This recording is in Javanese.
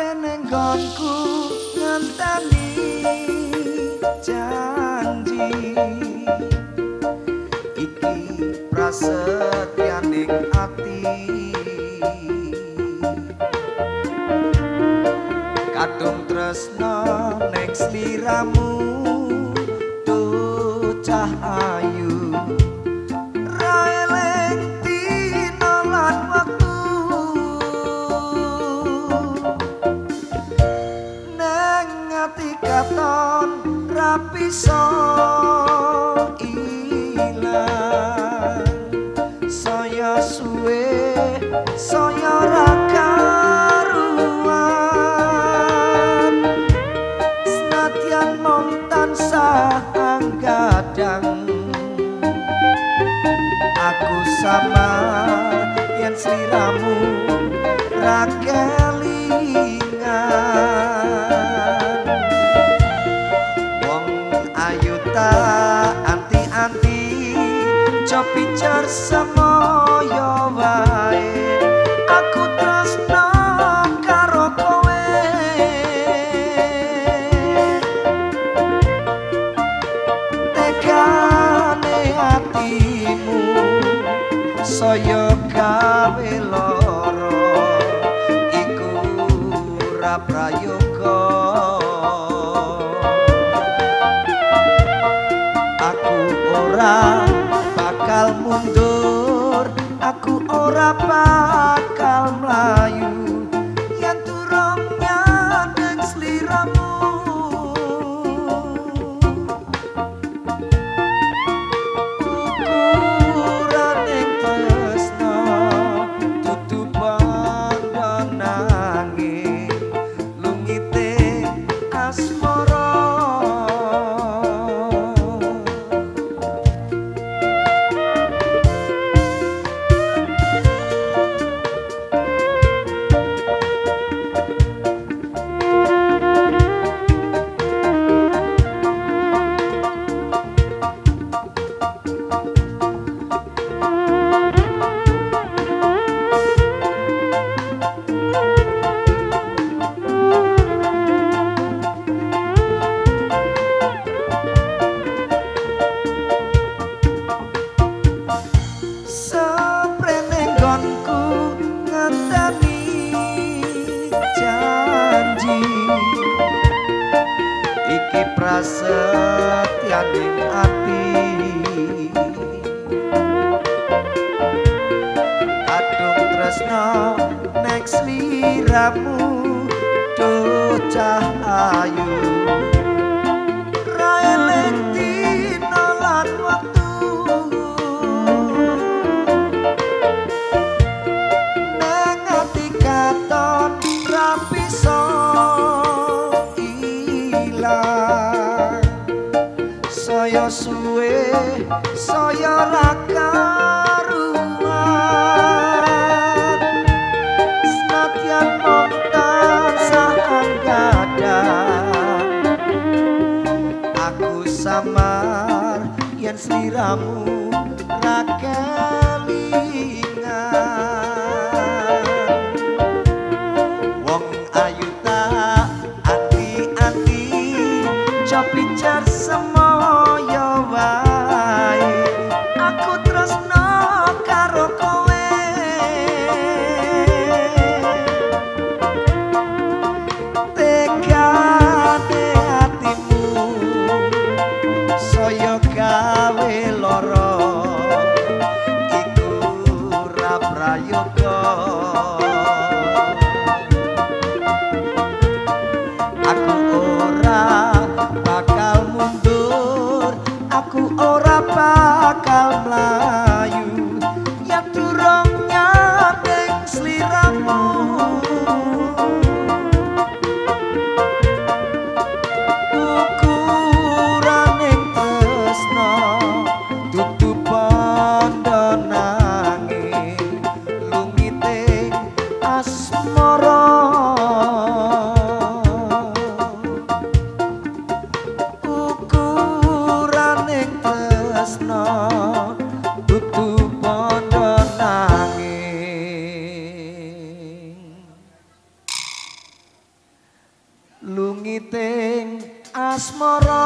nggonku ngenteni janji. Iki prasetyaning ati. Kadung tresno ning sliramu duh cahayu ati katon rapisa ilang. Saya suwe saya ra karuan. Senadyan mong tansah anggadang aku sama yen sliramu ra ta anti-anti jo pijar semoyo wae mundur aku ora bakal mlayu Iki prasetyaning ati. Kadung tresno nek sliramu duh cahayu. Raeleng suwe saya ra karuan. Senadyan mong tansah anggadang aku samar yen sliramu ngiting asmara.